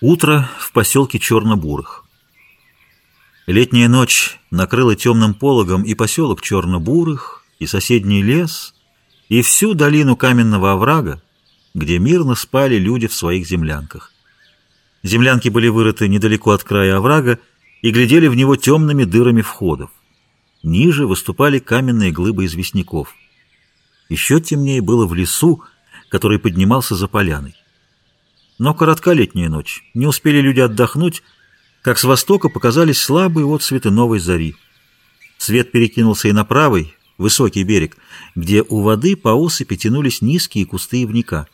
Утро в поселке Чернобурых. Летняя ночь накрыла темным пологом и поселок Чернобурых, и соседний лес, и всю долину каменного оврага, где мирно спали люди в своих землянках. Землянки были вырыты недалеко от края оврага и глядели в него темными дырами входов. Ниже выступали каменные глыбы известняков. Еще темнее было в лесу, который поднимался за поляной. Но коротка летняя ночь. Не успели люди отдохнуть, как с востока показались слабые отсветы новой зари. Свет перекинулся и на правый, высокий берег, где у воды по осыпи тянулись низкие кусты ивника.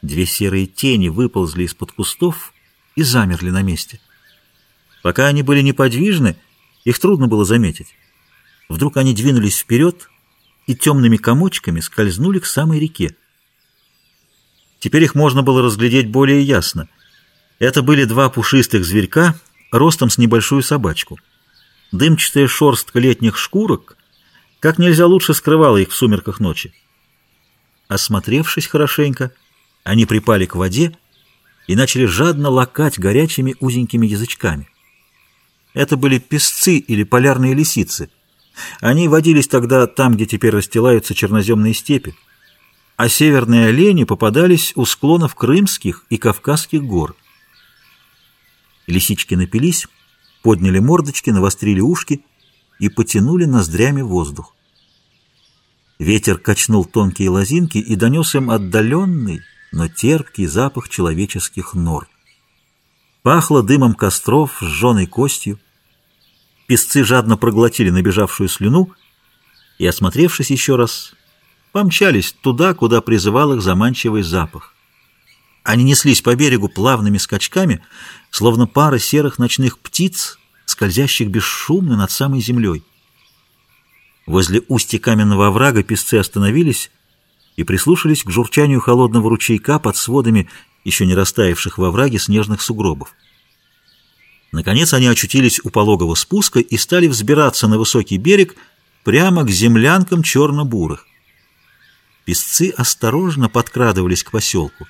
Две серые тени выползли из-под кустов и замерли на месте. Пока они были неподвижны, их трудно было заметить. Вдруг они двинулись вперед и темными комочками скользнули к самой реке. Теперь их можно было разглядеть более ясно. Это были два пушистых зверька, ростом с небольшую собачку. Дымчатая шерстка летних шкурок как нельзя лучше скрывала их в сумерках ночи. Осмотревшись хорошенько, они припали к воде и начали жадно лакать горячими узенькими язычками. Это были песцы или полярные лисицы. Они водились тогда там, где теперь расстилаются черноземные степи а северные олени попадались у склонов Крымских и Кавказских гор. Лисички напились, подняли мордочки, навострили ушки и потянули ноздрями воздух. Ветер качнул тонкие лозинки и донес им отдаленный, но терпкий запах человеческих нор. Пахло дымом костров, сжженной костью. Песцы жадно проглотили набежавшую слюну и, осмотревшись еще раз, помчались туда, куда призывал их заманчивый запах. Они неслись по берегу плавными скачками, словно пара серых ночных птиц, скользящих бесшумно над самой землей. Возле устья каменного оврага песцы остановились и прислушались к журчанию холодного ручейка под сводами еще не растаявших во враге снежных сугробов. Наконец они очутились у пологого спуска и стали взбираться на высокий берег прямо к землянкам черно-бурых. Песцы осторожно подкрадывались к поселку.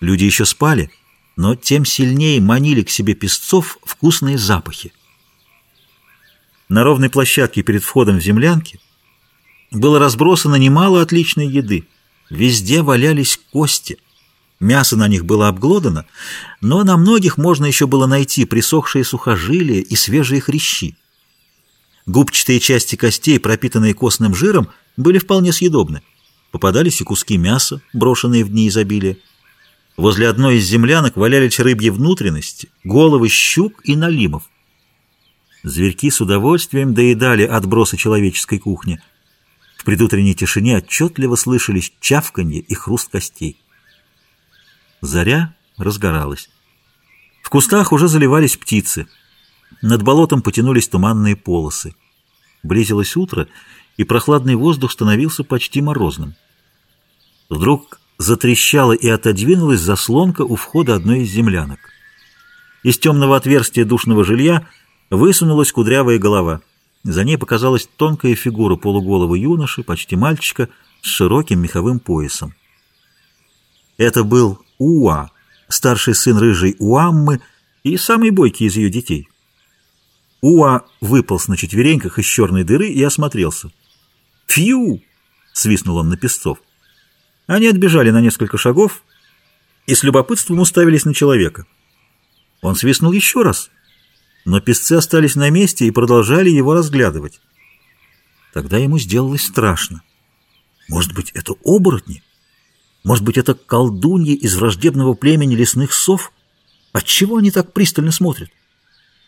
Люди еще спали, но тем сильнее манили к себе песцов вкусные запахи. На ровной площадке перед входом в землянки было разбросано немало отличной еды. Везде валялись кости. Мясо на них было обглодано, но на многих можно еще было найти присохшие сухожилия и свежие хрящи. Губчатые части костей, пропитанные костным жиром, были вполне съедобны. Попадались и куски мяса, брошенные в дни изобилия. Возле одной из землянок валялись рыбьи внутренности, головы щук и налимов. Зверьки с удовольствием доедали отбросы человеческой кухни. В предутренней тишине отчетливо слышались чавканье и хруст костей. Заря разгоралась. В кустах уже заливались птицы. Над болотом потянулись туманные полосы. Близилось утро, и прохладный воздух становился почти морозным. Вдруг затрещала и отодвинулась заслонка у входа одной из землянок. Из темного отверстия душного жилья высунулась кудрявая голова. За ней показалась тонкая фигура полуголого юноши, почти мальчика, с широким меховым поясом. Это был Уа, старший сын рыжей Уаммы и самый бойкий из ее детей. Уа выполз на четвереньках из черной дыры и осмотрелся. «Фью!» — свистнул он на песцов. Они отбежали на несколько шагов и с любопытством уставились на человека. Он свистнул еще раз, но песцы остались на месте и продолжали его разглядывать. Тогда ему сделалось страшно. Может быть, это оборотни? Может быть, это колдуньи из враждебного племени лесных сов? Отчего они так пристально смотрят?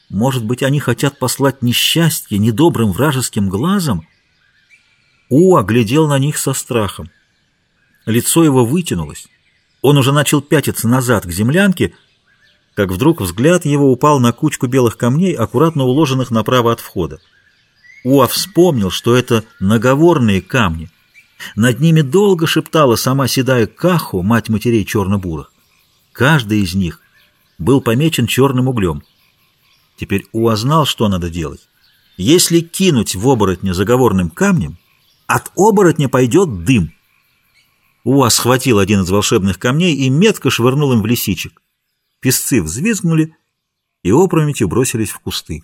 Может быть, они хотят послать несчастье недобрым вражеским глазом? У оглядел на них со страхом. Лицо его вытянулось. Он уже начал пятиться назад к землянке, как вдруг взгляд его упал на кучку белых камней, аккуратно уложенных направо от входа. Уа вспомнил, что это наговорные камни. Над ними долго шептала сама седая Каху, мать матерей черно-бурых. Каждый из них был помечен черным углем. Теперь Уа знал, что надо делать. Если кинуть в оборотня заговорным камнем, от оборотня пойдет дым — Уа схватил один из волшебных камней и метко швырнул им в лисичек. Песцы взвизгнули и опрометью бросились в кусты.